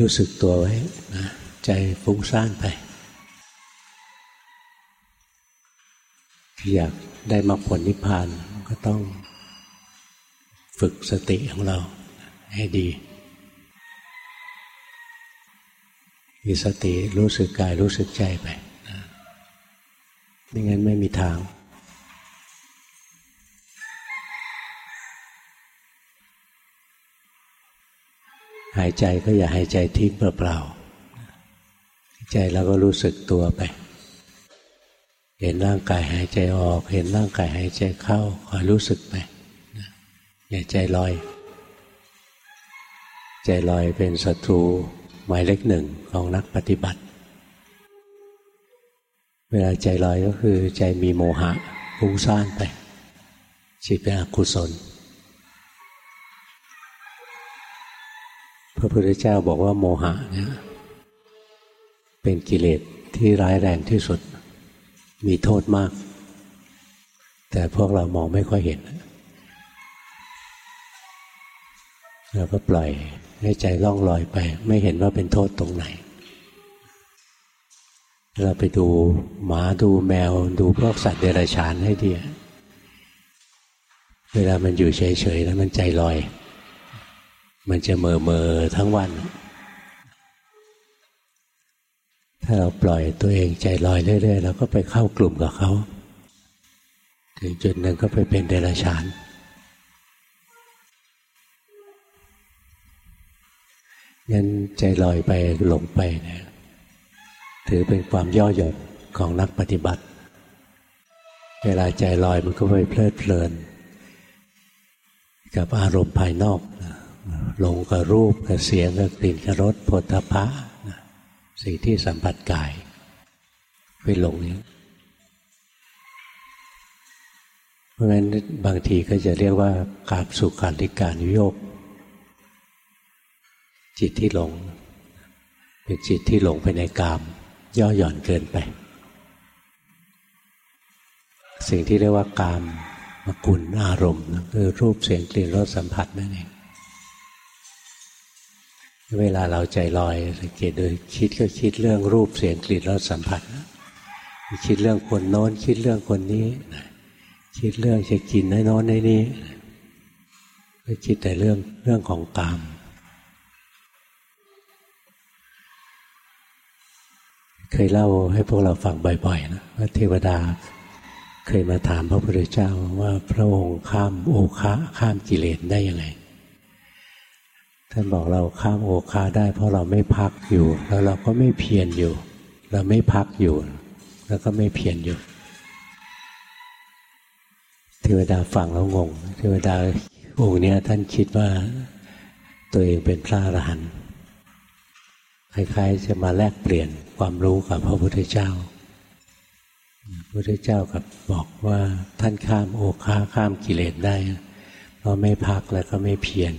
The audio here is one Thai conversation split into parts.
รู้สึกตัวไว้นะใจฟุ้งซ่านไป อยากได้มรรคผลนิพพานก็ต้องฝึกสติของเราให้ดี มีสติรู้สึกกายรู้สึกใจไป ไม่งั้นไม่มีทาง หายใจก็อย่าหายใจทิ้งเปล่าๆใจเราก็รู้สึกตัวไป เห็นร่างกายหายใจออก เห็นร่างกายหายใจเข้าคอยรู้สึกไปอย่าใจลอย ใจลอยเป็นศัตรูหมายเลขหนึ่งของนักปฏิบัติ เวลาใจลอยก็คือใจมีโมหะฟุ้งซ่านไปจิตเป็นอกุศล พระพุทธเจ้าบอกว่าโมหะเนี่ยเป็นกิเลสที่ร้ายแรงที่สุด มีโทษมาก แต่พวกเรามองไม่ค่อยเห็นเราก็ปล่อยให้ใจล่องลอยไป ไม่เห็นว่าเป็นโทษตรงไหน เราไปดูหมาดูแมว ดูพวกสัตว์เดรัจฉานให้ดีเวลามันอยู่เฉยๆแล้วมันใจลอย มันจะเมอเมอทั้งวัน ถ้าเราปล่อยตัวเองใจลอยเรื่อยๆเราก็ไปเข้ากลุ่มกับเขาถึงจุดหนึ่งก็ไปเป็นเดรัจฉาน งั้นใจลอยไปหลงไปเนี่ยถือเป็นความย่อหย่อนของนักปฏิบัติ เวลาใจลอยมันก็ไปเพลิดเพลิน กับอารมณ์ภายนอก หลงกับรูปกับเสียงกับกลิ่นกับรสผลทพะสิ่งที่สัมผัสกายไปหลงนี้เพราะงั้นบางทีก็จะเรียกว่าการสุขาริการโยก จิตที่หลง เป็นจิตที่หลงไปในกาม ย่อหย่อนเกินไป สิ่งที่เรียกว่ากามมกุลอารมณ์คือรูปเสียงกลิ่นรสสัมผัสนั่นเอง เวลาเราใจลอยสังเกตโดูคิดก็คิดเรื่องรูปเสียงกลิ่นรสสัมผัสคิดเรื่องคนโน้น คิดเรื่องคนนี้คิดเรื่องจะกินน้อยๆในนี้ก็คิดแต่เรื่องเรื่องของกามเคยเล่าให้พวกเราฟังบ่อยๆนะว่าเทวดาเคยมาถามพระพุทธเจ้าว่าพระองค์ข้ามโอคะข้ามกิเลสได้ยังไง ท่านบอกเราข้ามโอคาได้ เพราะเราไม่พักอยู่ แล้วเราก็ไม่เพียรอยู่ เราไม่พักอยู่ แล้วก็ไม่เพียรอยู่เทวดาฟังแล้วงงเทวดาองค์นี้ท่านคิดว่าตัวเองเป็นพระอรหันต์คล้ายๆจะมาแลกเปลี่ยนความรู้กับพระพุทธเจ้าพระพุทธเจ้ากับบอกว่าท่านข้ามโอคาข้ามกิเลสได้ เพราะไม่พักแล้วก็ไม่เพียร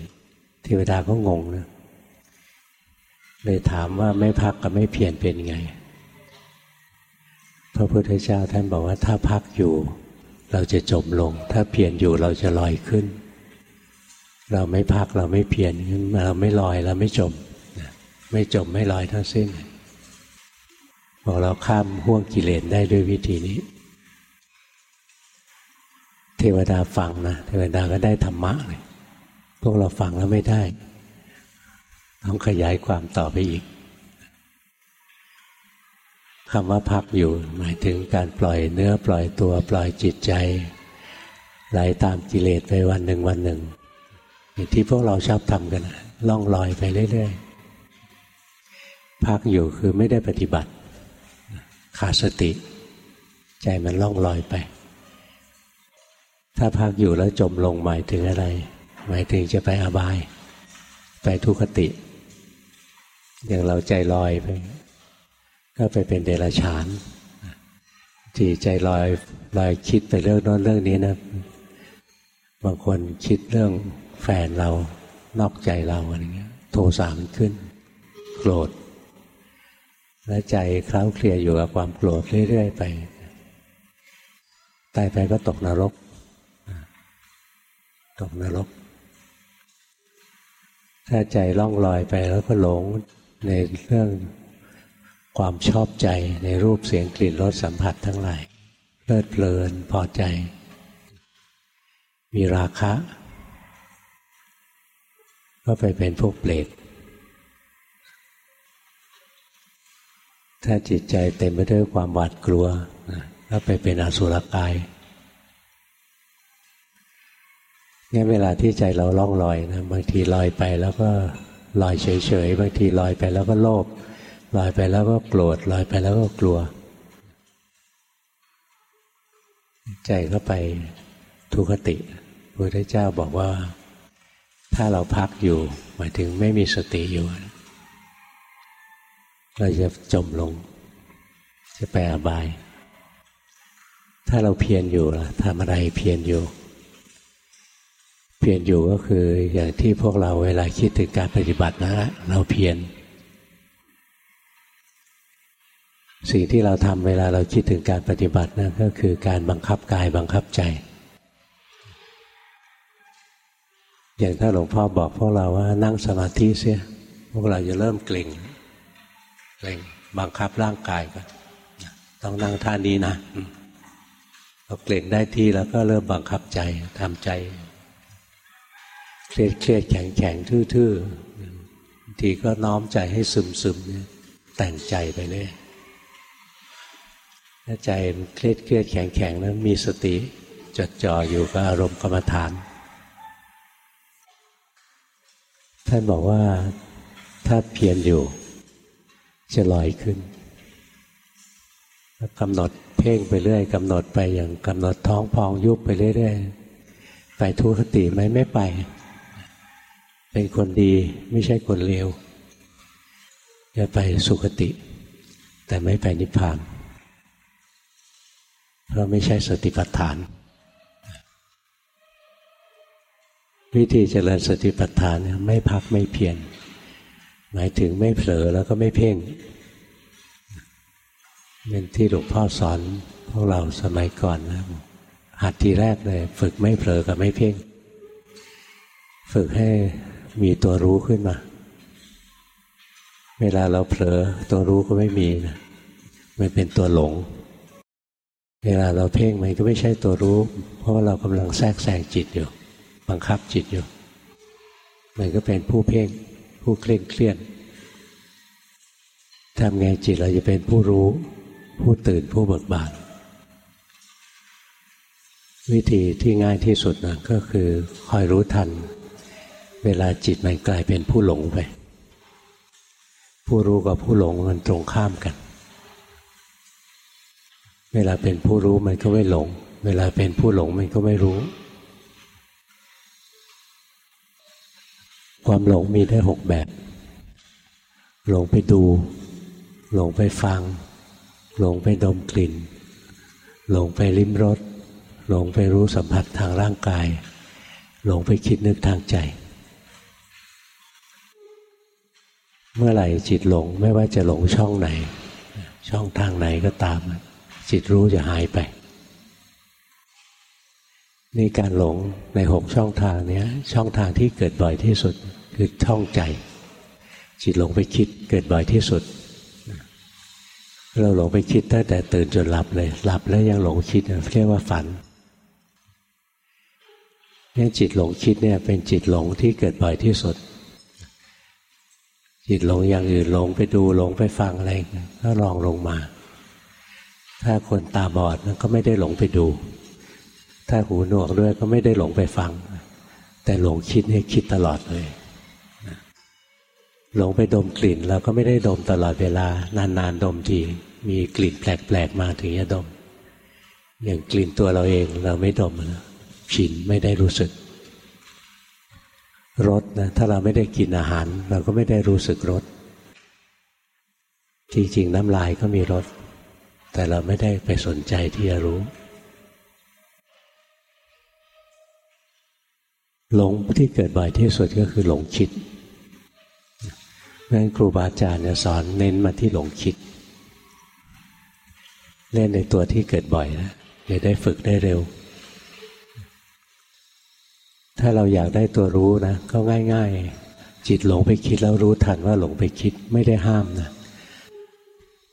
ทวดาก็งงนะเลยถามว่าไม่พักกับไม่เพียรเป็นไง พระพุทธเจ้าท่านบอกว่าถ้าพักอยู่ เราจะจมลง ถ้าเพียรอยู่เราจะลอยขึ้น เราไม่พักเราไม่เพียรเราไม่ลอยเราไม่จม ไม่จมไม่ลอยทั้งสิ้น บอกเราข้ามห่วงกิเลสได้ด้วยวิธีนี้ เทวดาฟังนะเทวดาก็ได้ธรรมะเลย พวกเราฟังแล้วไม่ได้ ต้องขยายความต่อไปอีกคำว่าพักอยู่ หมายถึงการปล่อยเนื้อปล่อยตัวปล่อยจิตใจไหลาตามกิเลสไปวันหนึ่งวันหนึ่งอย่างที่พวกเราชอบทำกันล่องลอยไปเรื่อยๆพักอยู่คือไม่ได้ปฏิบัติ ขาดสติ ใจมันล่องลอยไป ถ้าพักอยู่แล้วจมลงหมายถึงอะไร หมายถึงจะไปอบาย ไปทุคติ อย่างเราใจลอยไป ก็ไปเป็นเดรัจฉานที่ใจลอยลอยคิดไปเรื่องโน้นเรื่องนี้นะบางคนคิดเรื่องแฟนเรานอกใจเราอะไรเงี้ย โทสะมันขึ้น โกรธ และใจเคล้าเคลียอยู่กับความโกรธเรื่อย ๆ ไปตายไปก็ตกนรก ตกนรก ถ้าใจล่องลอยไปแล้วก็หลงในเรื่องความชอบใจในรูปเสียงกลิ่นรสสัมผัสทั้งหลายเพลิดเพลินพอใจ มีราคะ ก็ไปเป็นพวกเปรตถ้าจิตใจเต็มไปด้วยความหวาดกลัวก็ไปเป็นอสุรกาย งั้นเวลาที่ใจเราล่องลอยนะบางทีลอยไปแล้วก็ลอยเฉยๆบางทีลอยไปแล้วก็โลภลอยไปแล้วก็โกรธลอยไปแล้วก็กลัว ใจก็ไปทุคติพระพุทธเจ้าบอกว่า ถ้าเราพักอยู่ หมายถึงไม่มีสติอยู่ เราจะจมลง จะไปอบาย ถ้าเราเพียรอยู่ทำอะไรเพียรอยู่ เพียรอยู่ก็คืออย่างที่พวกเราเวลาคิดถึงการปฏิบัตินะเราเพียรสิ่งที่เราทำเวลาเราคิดถึงการปฏิบัตินั่นก็คือการบังคับกายบังคับใจ อย่างถ้าหลวงพ่อบอกพวกเราว่านั่งสมาธิเสียพวกเราจะเริ่มเกร็งเกร็งบังคับร่างกายกันต้องนั่งท่านี้นะเราเกร็งได้ที่แล้วก็เริ่มบังคับใจทำใจ เครียดเครียดแข็งแข็งทื่อๆทีก็น้อมใจให้ซึมซึมเนี่ยแต่งใจไปเลยถ้าใจเครียดเครียดแข็งแข็งนั้นมีสติจดจ่ออยู่กับอารมณ์กรรมฐาน ท่านบอกว่าถ้าเพียรอยู่จะลอยขึ้นกำหนดเพ่งไปเรื่อยกำหนดไปอย่างกำหนดท้องพองยุบไปเรื่อยๆไปทุคติไหมไม่ไป เป็นคนดีไม่ใช่คนเลวจะไปสุคติ แต่ไม่ไปนิพพาน เพราะไม่ใช่สติปัฏฐาน วิธีเจริญสติปัฏฐานไม่พักไม่เพียรหมายถึงไม่เผลอแล้วก็ไม่เพ่งเป็นที่หลวงพ่อสอนพวกเราสมัยก่อนนะหัดทีแรกเลย ฝึกไม่เผลอกับไม่เพ่ง ฝึกให้ มีตัวรู้ขึ้นมา เวลาเราเผลอตัวรู้ก็ไม่มีนะมันเป็นตัวหลง เวลาเราเพ่งมันก็ไม่ใช่ตัวรู้ เพราะว่าเรากำลังแทรกแซงจิตอยู่ บังคับจิตอยู่ มันก็เป็นผู้เพ่งผู้เคร่งเครียดทำไงจิตเราจะเป็นผู้รู้ ผู้ตื่นผู้เบิกบานวิธีที่ง่ายที่สุดนะก็คือคอยรู้ทัน เวลาจิตมันกลายเป็นผู้หลงไป ผู้รู้กับผู้หลงมันตรงข้ามกัน เวลาเป็นผู้รู้มันก็ไม่หลง เวลาเป็นผู้หลงมันก็ไม่รู้ ความหลงมีได้หกแบบ หลงไปดู หลงไปฟัง หลงไปดมกลิ่น หลงไปลิ้มรสหลงไปรู้สัมผัสทางร่างกาย หลงไปคิดนึกทางใจ เมื่อไหร่จิตหลงไม่ว่าจะหลงช่องไหน ช่องทางไหนก็ตาม จิตรู้จะหายไปนี่การหลงในหกช่องทางนี้ช่องทางที่เกิดบ่อยที่สุดคือท่องใจ จิตหลงไปคิดเกิดบ่อยที่สุด เราหลงไปคิดตั้งแต่ตื่นจนหลับเลย หลับแล้วยังหลงคิดเรียกว่าฝันเนี่ยจิตหลงคิดเนี่ยเป็นจิตหลงที่เกิดบ่อยที่สุด จิตหลงอย่างอื่นหลงไปดูหลงไปฟังอะไรก็ลองลงมา ถ้าคนตาบอดก็ไม่ได้หลงไปดู ถ้าหูหนวกด้วยก็ไม่ได้หลงไปฟัง แต่หลงคิดให้คิดตลอดเลยหลงไปดมกลิ่นเราก็ไม่ได้ดมตลอดเวลานานๆดมทีมีกลิ่นแปลกๆมาถึงจะดม อย่างกลิ่นตัวเราเองเราไม่ดมนะชินไม่ได้รู้สึก รสนะถ้าเราไม่ได้กินอาหาร เราก็ไม่ได้รู้สึกรสจริงๆน้ำลายก็มีรสแต่เราไม่ได้ไปสนใจที่จะรู้ หลงที่เกิดบ่อยที่สุดก็คือหลงคิดนั่นครูบาอาจารย์สอนเน้นมาที่หลงคิด เล่นในตัวที่เกิดบ่อยนะจะได้ฝึกได้เร็ว ถ้าเราอยากได้ตัวรู้นะก็ง่าย ๆ จิตหลงไปคิดแล้วรู้ทันว่าหลงไปคิดไม่ได้ห้ามนะ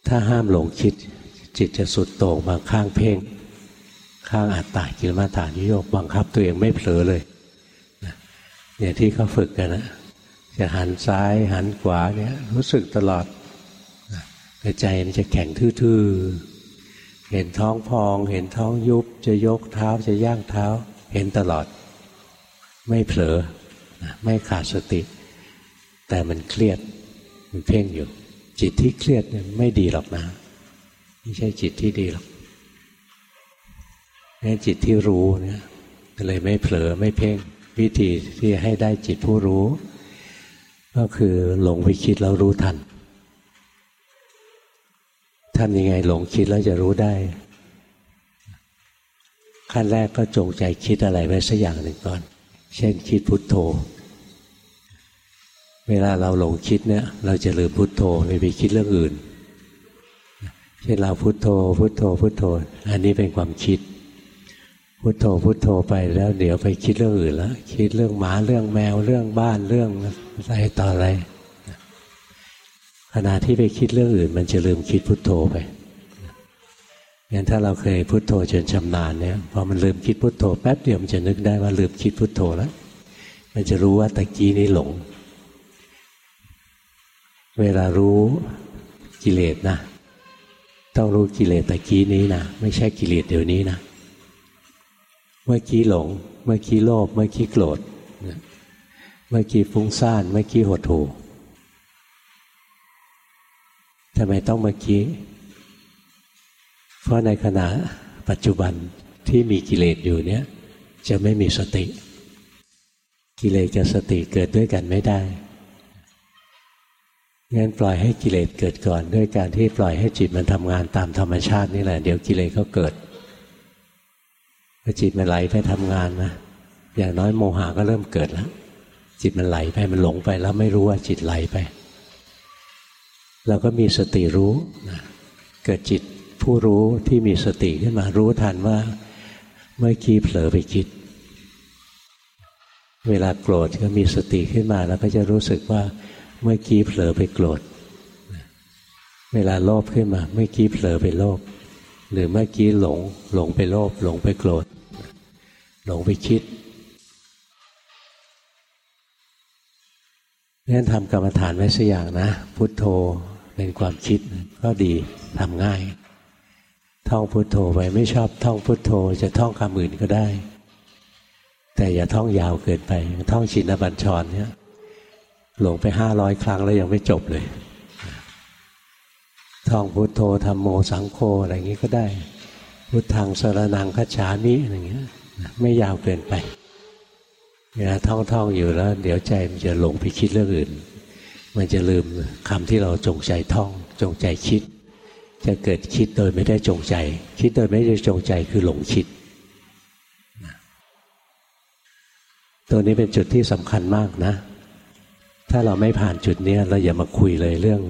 ถ้าห้ามหลงคิด จิตจะสุดโต่งมาข้างเพ่ง ข้างอัตตากิลมาฐานิโยกบังคับตัวเองไม่เผลอเลยเนี่ยที่เขาฝึกกันนะจะหันซ้ายหันขวาเนี่ยรู้สึกตลอดแต่ใจมันจะแข็งทื่อๆเห็นท้องพอง เห็นท้องยุบจะยกเท้าจะย่างเท้า เห็นตลอด ไม่เผลอไม่ขาดสติ แต่มันเครียดมันเพ่งอยู่ จิตที่เครียดเนี่ยไม่ดีหรอกนะ ไม่ใช่จิตที่ดีหรอกนี่จิตที่รู้เนี่ยเลยไม่เผลอไม่เพ่งวิธีที่ให้ได้จิตผู้รู้ ก็คือหลงไปคิดแล้วรู้ทันทำยังไงหลงคิดแล้วจะรู้ได้ ขั้นแรกก็จงใจคิดอะไรไว้สักอย่างหนึ่งก่อน เช่นคิดพุทโธ เวลาเราหลงคิดเนี่ย เราจะลืมพุทโธไปคิดเรื่องอื่น เช่นเราพุทโธ พุทโธ พุทโธ อันนี้เป็นความคิด พุทโธ พุทโธไปแล้วเดี๋ยวไปคิดเรื่องอื่นแล้วคิดเรื่องหมาเรื่องแมวเรื่องบ้านเรื่องอะไรต่ออะไรขณะที่ไปคิดเรื่องอื่น มันจะลืมคิดพุทโธไป งั้นถ้าเราเคยพุทโธจนชำนาญเนี่ยพอมันลืมคิดพุทโธแป๊บเดียวมันจะนึกได้ว่าลืมคิดพุทโธแล้ว มันจะรู้ว่าตะกี้นี้หลง เวลารู้กิเลสนะต้องรู้กิเลสตะกี้นี้นะไม่ใช่กิเลสเดี๋ยวนี้นะเมื่อกี้หลง เมื่อกี้โลภเมื่อกี้โกรธเมื่อกี้ฟุ้งซ่านเมื่อกี้หดหู่ทำไมต้องเมื่อกี้ เพราะในขณะปัจจุบันที่มีกิเลสอยู่เนี้ยจะไม่มีสติ กิเลสกับสติเกิดด้วยกันไม่ได้งั้นปล่อยให้กิเลสเกิดก่อน ด้วยการที่ปล่อยให้จิตมันทำงานตามธรรมชาตินี่แหละ เดี๋ยวกิเลสก็เกิดพอจิตมันไหลไปทำงานนะอย่างน้อยโมหะก็เริ่มเกิดแล้ว จิตมันไหลไปมันหลงไปแล้วไม่รู้ว่าจิตไหลไป เราก็มีสติรู้นะเกิดจิต ผู้รู้ที่มีสติขึ้นมารู้ทันว่าเมื่อกี้เผลอไปคิด เวลาโกรธก็มีสติขึ้นมา แล้วก็จะรู้สึกว่าเมื่อกี้เผลอไปโกรธ เวลาโลภขึ้นมา เมื่อกี้เผลอไปโลภหรือเมื่อกี้หลง หลงไปโลภหลงไปโกรธ หลงไปคิดนั่นทำกรรมฐานไว้สักอย่างนะ พุทโธเป็นความคิดก็ดีทำง่าย ท่องพุทโธไปไม่ชอบท่องพุทโธจะท่องคำอื่นก็ได้ แต่อย่าท่องยาวเกินไป ท่องชินบัญชรเนี่ยหลงไปห้าร้อยครั้งแล้วยังไม่จบเลย ท่องพุทโธธรรมโมสังโฆอะไรอย่างนี้ก็ได้ พุทธังสรนังคัจฉามิอะไรอย่างเงี้ยไม่ยาวเกินไปเวลาท่องๆอยู่แล้ว เดี๋ยวใจมันจะหลงไปคิดเรื่องอื่น มันจะลืมคำที่เราจงใจท่องจงใจคิด จะเกิดคิดโดยไม่ได้จงใจ คิดโดยไม่ได้จงใจคือหลงคิด ตัวนี้เป็นจุดที่สำคัญมากนะ ถ้าเราไม่ผ่านจุดนี้เราอย่ามาคุยเลยเรื่อง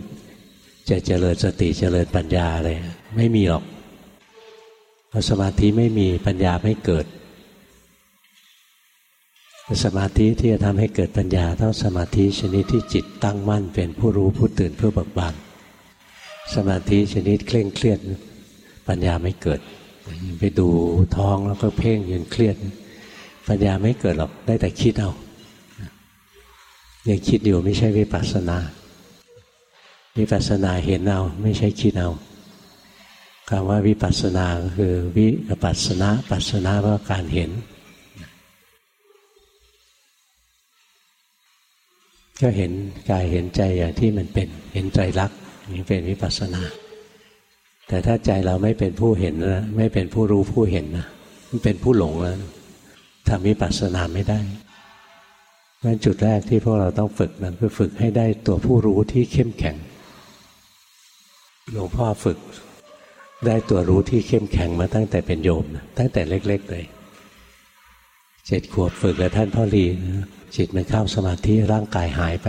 จะเจริญสติเจริญปัญญาอะไรไม่มีหรอกพอสมาธิไม่มีปัญญาไม่เกิด สมาธิที่จะทำให้เกิดปัญญาต้องสมาธิชนิดที่จิตตั้งมั่นเป็นผู้รู้ผู้ตื่นเพื่อบิกบาน สมาธิชนิดเคร่งเครียด ปัญญาไม่เกิด ไปดูท้องแล้วก็เพ่งยืนเครียด ปัญญาไม่เกิดหรอกได้แต่คิดเอายังคิดอยู่ไม่ใช่วิปัสสนาวิปัสสนาเห็นเอาไม่ใช่คิดเอาคำว่าวิปัสสนาคือวิปัสสนาปัสสนาว่าการเห็น ก็เห็นกายเห็นใจอย่างที่มันเป็น เห็นใจรัก นี่เป็นวิปัสสนา แต่ถ้าใจเราไม่เป็นผู้เห็นนะไม่เป็นผู้รู้ผู้เห็นนะมันเป็นผู้หลงแล้วทำวิปัสสนาไม่ได้นั่นจุดแรกที่พวกเราต้องฝึกนะคือฝึกให้ได้ตัวผู้รู้ที่เข้มแข็งหลวงพ่อฝึกได้ตัวรู้ที่เข้มแข็งมาตั้งแต่เป็นโยมนะตั้งแต่เล็ก ๆ เลยเจ็ดขวบฝึกกับท่านพ่อรีนะจิตมันเข้าสมาธิร่างกายหายไป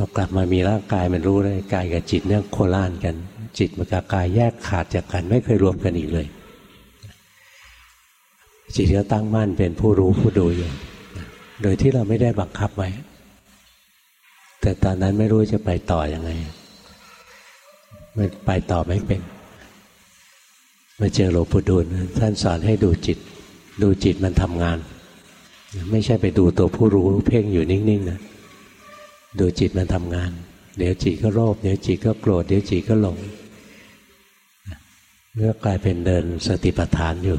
พอกลับมามีร่างกายมันรู้เลยกายกับจิตเนี่ยโคล่านกัน จิตมันกับกายแยกขาดจากกัน ไม่เคยรวมกันอีกเลย จิตก็ตั้งมั่นเป็นผู้รู้ผู้ดูอยู่โดยที่เราไม่ได้บังคับไว้แต่ตอนนั้นไม่รู้จะไปต่ออยังไงไม่ไปต่อไม่เป็นมาเจอหลวงปู่ดูลท่านสอนให้ดูจิต ดูจิตมันทำงาน ไม่ใช่ไปดูตัวผู้รู้เพ่งอยู่นิ่งๆนะ ดูจิตมันทำงาน เดี๋ยวจิตก็โลภเดี๋ยวจิตก็โกรธเดี๋ยวจิตก็หลงเมื่อกลายเป็นเดินสติปัฏฐานอยู่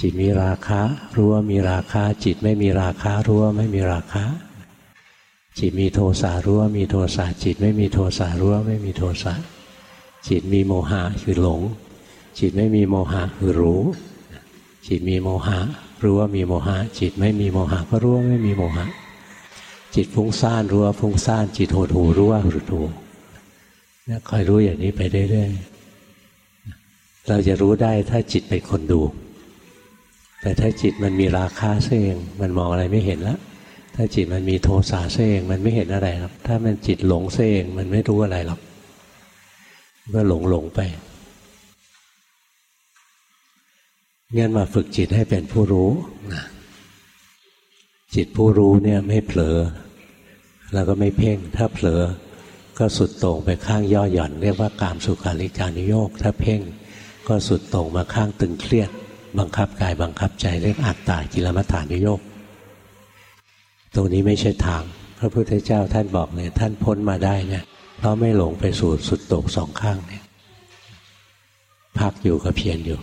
จิตมีราคะรู้ว่ามีราคะ จิตไม่มีราคะรู้ว่าไม่มีราคะ จิตมีโทสะรู้ว่ามีโทสะจิตไม่มีโทสะรู้ว่าไม่มีโทสะจิตมีโมหะคือหลง จิตไม่มีโมหะคือรู้ จิตมีโมหะรู้ว่ามีโมหะ จิตไม่มีโมหะก็รู้ว่าไม่มีโมหะ จิตฟุ้งซ่านรู้ว่าฟุ้งซ่านจิตโหดหูรู้ว่าหดหูเนี่ยคอยรู้อย่างนี้ไปเรื่อยๆเราจะรู้ได้ถ้าจิตเป็นคนดู แต่ถ้าจิตมันมีราคาเสียงมันมองอะไรไม่เห็นแล้วถ้าจิตมันมีโทสะเสียงมันไม่เห็นอะไรหรอกถ้ามันจิตหลงเสียงมันไม่รู้อะไรหรอกก็หลงหลงไปงั้นมาฝึกจิตให้เป็นผู้รู้นะจิตผู้รู้เนี่ยไม่เผลอ แล้วก็ไม่เพ่ง ถ้าเผลอก็สุดตรงไปข้างย่อหย่อน เรียกว่ากามสุขาริการิโยก ถ้าเพ่งก็สุดตรงมาข้างตึงเครียด บังคับกายบังคับใจเรียกอัตตากิลมัฐานโยก ตรงนี้ไม่ใช่ทาง พระพุทธเจ้าท่านบอกเลยท่านพ้นมาได้เนี่ยเพราะไม่หลงไปสู่สุดโต่งสองข้างเนี่ยพักอยู่กับเพียรอยู่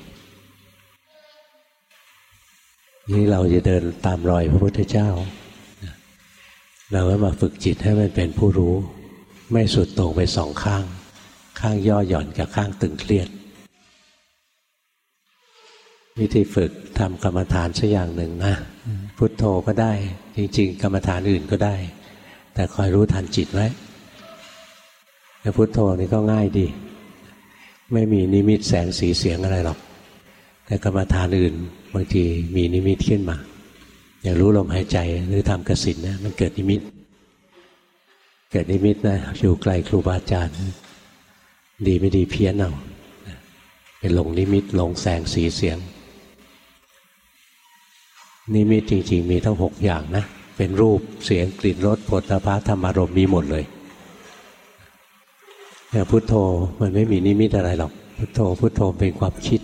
นี่เราจะเดินตามรอยพระพุทธเจ้า เราก็มาฝึกจิตให้มันเป็นผู้รู้ ไม่สุดโต่งไปสองข้าง ข้างย่อหย่อนกับข้างตึงเครียด วิธีฝึกทำกรรมฐานสักอย่างหนึ่งนะพุทโธก็ได้ จริง ๆ กรรมฐานอื่นก็ได้ แต่คอยรู้ทันจิตไว้แต่พุทโธนี่ก็ง่ายดี ไม่มีนิมิตแสงสีเสียงอะไรหรอก แต่กรรมฐานอื่นบางทีมีนิมิตขึ้นมา อย่างรู้ลมหายใจหรือทำกสินนะมันเกิดนิมิต เกิดนิมิตนะอยู่ไกลครูบาอาจารย์ ดีไม่ดีเพี้ยนเอาเป็นหลงนิมิตหลงแสงสีเสียง นิมิตจริง ๆ มีทั้งหกอย่างนะ เป็นรูปเสียงกลิ่นรสโผฏฐัพพะธรรมารมณ์มีหมดเลยแต่พุทโธมันไม่มีนิมิตอะไรหรอก พุทโธพุทโธเป็นความคิด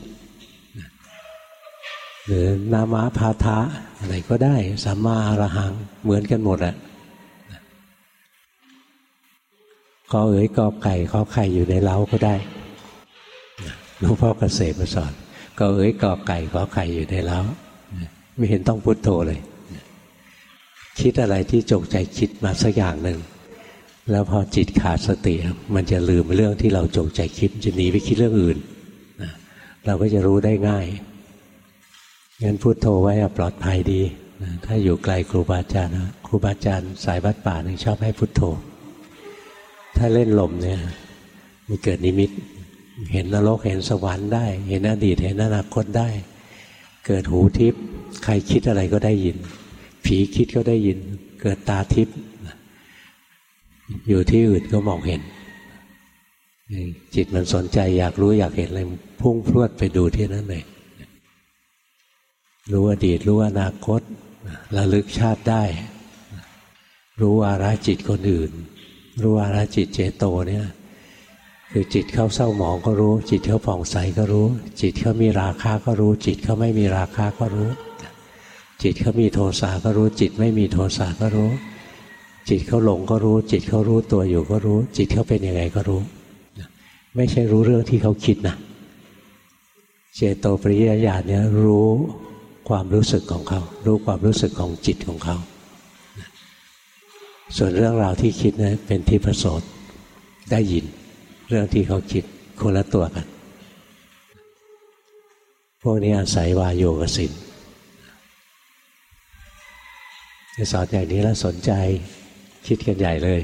หรือนามะพาทะอะไรก็ได้สัมมาอรหังเหมือนกันหมดแหละกอเอ๋ยกอไก่ขอไข่อยู่ในเล้าก็ได้หลวงพ่อเกษมมาสอนกอเอ๋ยกอไก่ขอไข่อยู่ในเล้าไม่เห็นต้องพุทโธเลย คิดอะไรที่จงใจคิดมาสักอย่างหนึ่งแล้วพอจิตขาดสติ มันจะลืมเรื่องที่เราจงใจคิดจะหนีไปคิดเรื่องอื่นเราก็จะรู้ได้ง่าย งั้นพุโทโธไว้ปลอดภัยดีถ้าอยู่ไกลครูบาอาจารย์ครูบาอาจารย์สายวัดป่าหนึ่งชอบให้พุโทโธ ถ้าเล่นลมเนี่ยมันเกิดนิมิต เห็นนรกเห็นสวรรค์ได้ เห็นอดีตเห็นอนาคตได้ เกิดหูทิพย์ใครคิดอะไรก็ได้ยิน ผีคิดก็ได้ยิน เกิดตาทิพย์อยู่ที่อื่นก็มองเห็น จิตมันสนใจอยากรู้อยากเห็นอะไรพุ่งพรวดไปดูที่นั่นเลย รู้อดีตรู้อนาคตระลึกชาติได้ รู้วาระจิตคนอื่น รู้วาระจิตเจโตเนี่ยคือจิตเขาเศร้าหมองก็รู้ จิตเขาผ่องใสก็รู้ จิตเขามีราคาก็รู้ จิตเขาไม่มีราคาก็รู้ จิตเขามีโทสะก็รู้ จิตไม่มีโทสะก็รู้ จิตเขาหลงก็รู้ จิตเขารู้ตัวอยู่ก็รู้ จิตเขาเป็นยังไงก็รู้ ไม่ใช่รู้เรื่องที่เขาคิดนะเจโตปริยญาณเนี่ยรู้ ความรู้สึกของเขา รู้ความรู้สึกของจิตของเขา ส่วนเรื่องราวที่คิดนะเป็นที่ประสดได้ยิน เรื่องที่เขาคิดคนละตัวกัน พวกนี้อาศัยวาโยกสินจะสอนอย่างนี้แล้วสนใจคิดกันใหญ่เลย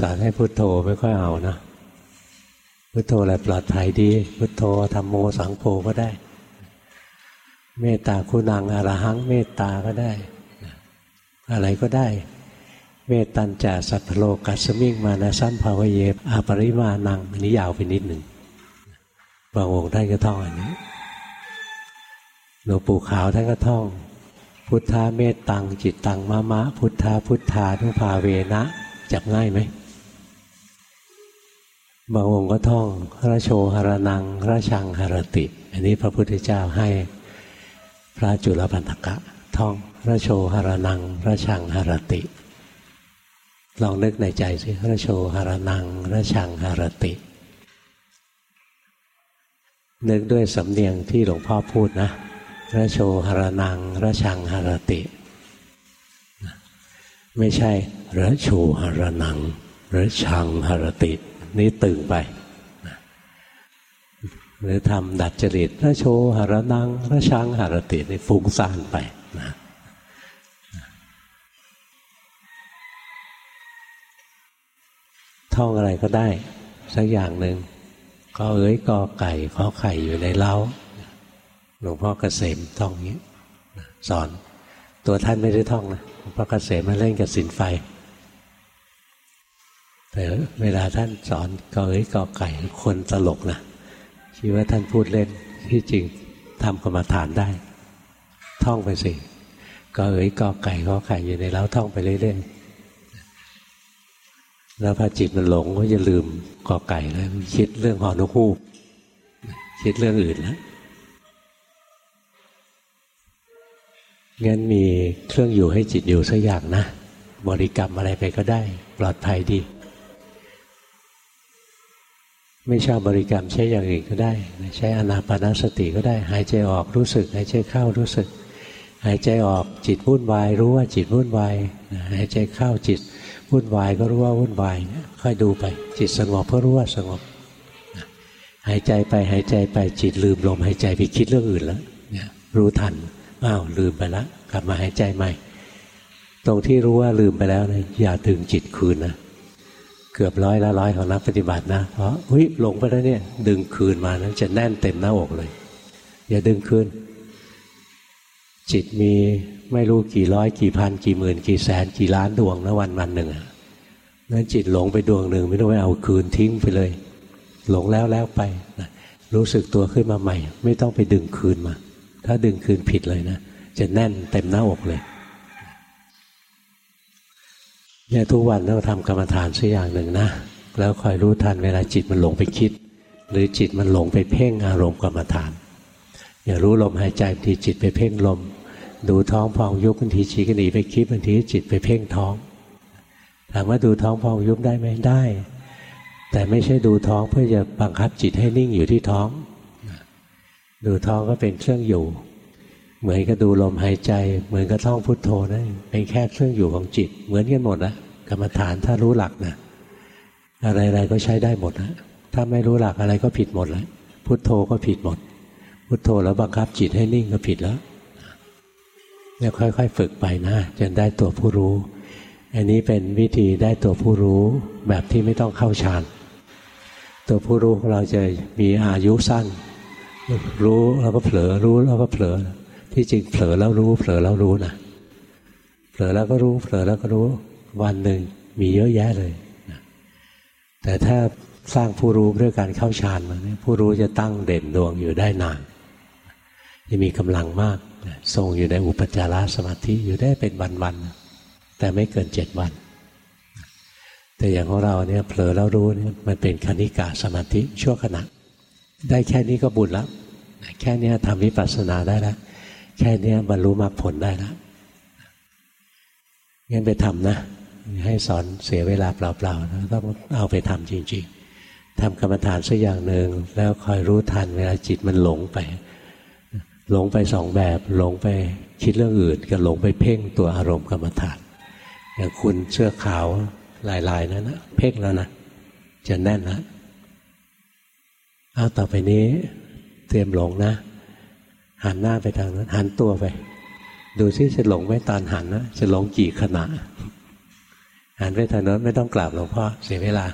สอนให้พุโทโธไม่ค่อยเอานะพุโทโธอะไรปลอดภัยดี พุโทโธทำโมสังโฆก็ได้ เมตตาคุณังอรหังเมตตาก็ได้ อะไรก็ได้ เมตตัญจาสัพโลกัสมิงมานะสัมภาวเยอาปริมานังอันนี้ยาวไปนิดหนึ่งบางองค์ท่านก็ท่องอันนี้หลวงปู่ขาวท่านก็ท่อง พุทธาเมตตังจิตตังมะมะ พุทธาพุทธานุภาเวนะ จับง่ายไหมบางองค์ก็ท่องระโชหรนังระชังหรติ อันนี้พระพุทธเจ้าให้ พระจุลปันธกะท่องระโชหรนังระชังหรติ ลองนึกในใจสิระโชหรนังระชังหรติ นึกด้วยสำเนียงที่หลวงพ่อพูดนะระโชหรนังระชังหรติ ไม่ใช่ระโชหรนังระชังหรติ นี่ตึงไป หรือทำดัดจริตพระโชหรนังพระชังหรตินี่ฟุ้งซ่านไปนะท่องอะไรก็ได้ สักอย่างหนึ่งก็เอ้ยกอไก่ขอไข่อยู่ในเล้าหลวงพ่อเกษมท่องนี้สอน ตัวท่านไม่ได้ท่องนะหลวงพ่อเกษมมาเล่นกับสินไฟแต่เวลาท่านสอนกอเอ้ยกอไก่คนตลกนะ คิดว่าท่านพูดเล่นที่จริงทำกรรมฐานได้ ท่องไปสิกอเอ้ยกอไก่ขอไข่อยู่ในเล้าท่องไปเรื่อยๆแล้วพอจิตมันหลงก็จะลืมกอไก่แล้วคิดเรื่องหอนกฮูกคิดเรื่องอื่นแล้วงั้นมีเครื่องอยู่ให้จิตอยู่สักอย่างนะ บริกรรมอะไรไปก็ได้ ปลอดภัยดี ไม่ชอบบริกรรมใช้อย่างอื่นก็ได้ ใช้อนาปนาสติก็ได้ หายใจออกรู้สึก หายใจเข้ารู้สึก หายใจออกจิตวุ่นวาย รู้ว่าจิตวุ่นวายหายใจเข้าจิตวุ่นวายก็รู้ว่าวุ่นวายค่อยดูไป จิตสงบก็รู้ว่าสงบหายใจไปหายใจไปจิตลืมลมหายใจไปคิดเรื่องอื่นแล้วรู้ทันอ้าวลืมไปแล้วกลับมาหายใจใหม่ ตรงที่รู้ว่าลืมไปแล้วนะอย่าดึงจิตคืนนะ เกือบร้อยละร้อยของนักปฏิบัตินะเพราะอุ้ยหลงไปแล้วเนี่ย ดึงคืนมานั้นจะแน่นเต็มหน้าอกเลย อย่าดึงคืน จิตมีไม่รู้กี่ร้อยกี่พันกี่หมื่นกี่แสนกี่ล้านดวงนะวันวันหนึ่งนั้นจิตหลงไปดวงหนึ่งไม่ต้องไปเอาคืนทิ้งไปเลย หลงแล้วแล้วไปนะรู้สึกตัวขึ้นมาใหม่ ไม่ต้องไปดึงคืนมา ถ้าดึงคืนผิดเลยนะ จะแน่นเต็มหน้าอกเลย เนี่ยทุกวันต้องทำกรรมฐานสักอย่างหนึ่งนะ แล้วคอยรู้ทันเวลาจิตมันหลงไปคิด หรือจิตมันหลงไปเพ่งอารมณ์กรรมฐาน อย่ารู้ลมหายใจบางทีจิตไปเพ่งลม ดูท้องพองยุบบางทีชีกหนีไปคิดบางทีจิตไปเพ่งท้องถามว่าดูท้องพองยุบได้ไหมได้ แต่ไม่ใช่ดูท้องเพื่อจะบังคับจิตให้นิ่งอยู่ที่ท้อง ดูท้องก็เป็นเครื่องอยู่ เหมือนกับดูลมหายใจ เหมือนกับท่องพุทโธนะเป็นแค่เครื่องอยู่ของจิต เหมือนกันหมดนะกรรมฐานถ้ารู้หลักนะอะไรๆก็ใช้ได้หมดนะถ้าไม่รู้หลักอะไรก็ผิดหมดแล้วพุทโธก็ผิดหมด พุทโธแล้วบังคับจิตให้นิ่งก็ผิดแล้วเนี่ยค่อย ๆ ฝึกไปนะจนได้ตัวผู้รู้ อันนี้เป็นวิธีได้ตัวผู้รู้แบบที่ไม่ต้องเข้าฌานตัวผู้รู้ของเราจะมีอายุสั้น รู้แล้วก็เผลอรู้แล้วก็เผลอ ที่จริงเผลอแล้วรู้ เผลอแล้วรู้นะเผลอแล้วก็รู้ เผลอแล้วก็รู้ วันหนึ่งมีเยอะแยะเลยนะแต่ถ้าสร้างผู้รู้ด้วยการเข้าฌานมาเนี่ยผู้รู้จะตั้งเด่นดวงอยู่ได้นานจะมีกำลังมากทรงอยู่ในอุปจารสมาธิอยู่ได้เป็นวันๆแต่ไม่เกินเจ็ดวัน แต่อย่างของเราเนี่ยเผลอแล้วรู้เนี่ยมันเป็นคณิกาสมาธิชั่วขณะ ได้แค่นี้ก็บุญแล้วแค่นี้ทำวิปัสสนาได้แล้ว แค่นี้บรรลุมรรคผลได้แล้วงั้นไปทำนะ ให้สอนเสียเวลาเปล่าๆนะต้องเอาไปทำจริง ๆทำกรรมฐานสักอย่างหนึ่งแล้วคอยรู้ทันเวลาจิตมันหลงไป หลงไปสองแบบหลงไปคิดเรื่องอื่นกับหลงไปเพ่งตัวอารมณ์กรรมฐาน อย่างคุณเสื้อขาวลายๆนั้นนะเพ่งแล้วนะจะแน่นแล้วเอาต่อไปนี้เตรียมหลงนะ หันหน้าไปทางนั้น หันตัวไป ดูซิจะหลงไหมตอนหันนะจะหลงกี่ขณะหันไปทางนั้นไม่ต้องกราบหลวงพ่อเสียเวลา